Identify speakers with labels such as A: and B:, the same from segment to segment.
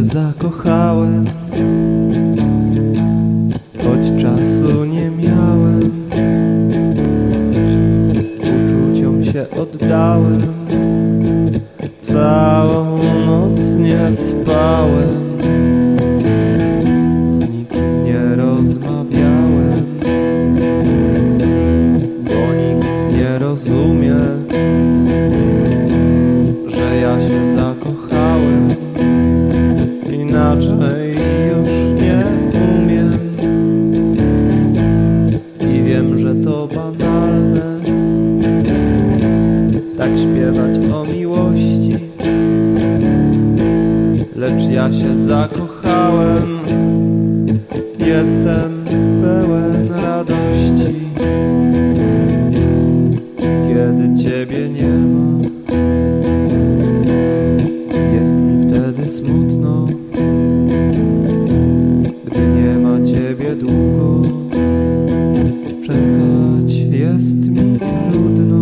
A: zakochałem. Choć czasu nie miałem Uczuciom się oddałem. Całą noc nie spałem Z nikim nie rozmawiałem Bo nikt nie rozumie Że ja się zakochałem Tak śpiewać o miłości. Lecz ja się zakochałem Jestem pełen radości. Kiedy Ciebie nie ma Jest mi wtedy smutno. Gdy nie ma Ciebie długo Czekać jest mi trudno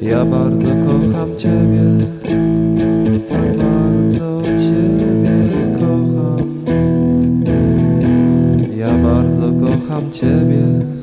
A: Ja bardzo kocham Ciebie Tak bardzo Ciebie kocham. Ja bardzo kocham Ciebie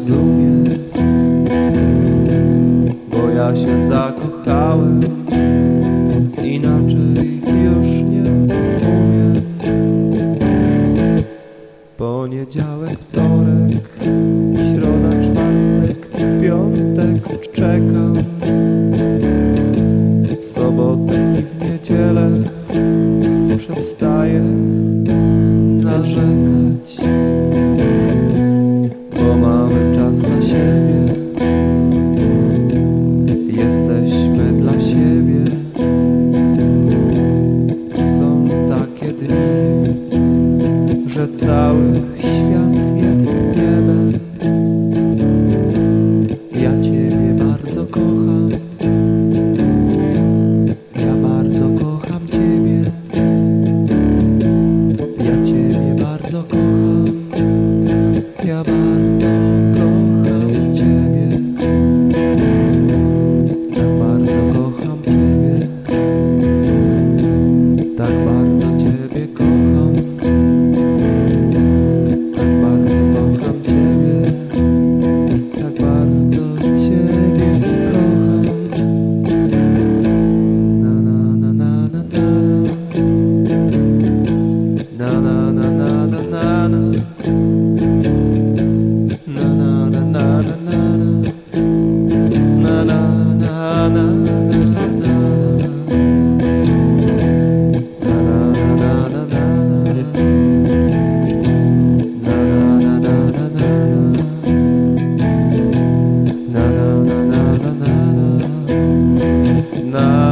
A: rozumie Bo ja się zakochałem Inaczej już nie umiem. Poniedziałek, wtorek, środa, czwartek, piątek czekam. W sobotę i w niedzielę przestaję narzekać czas dla siebie. Jesteśmy dla siebie. Są takie dni że cały świat jest na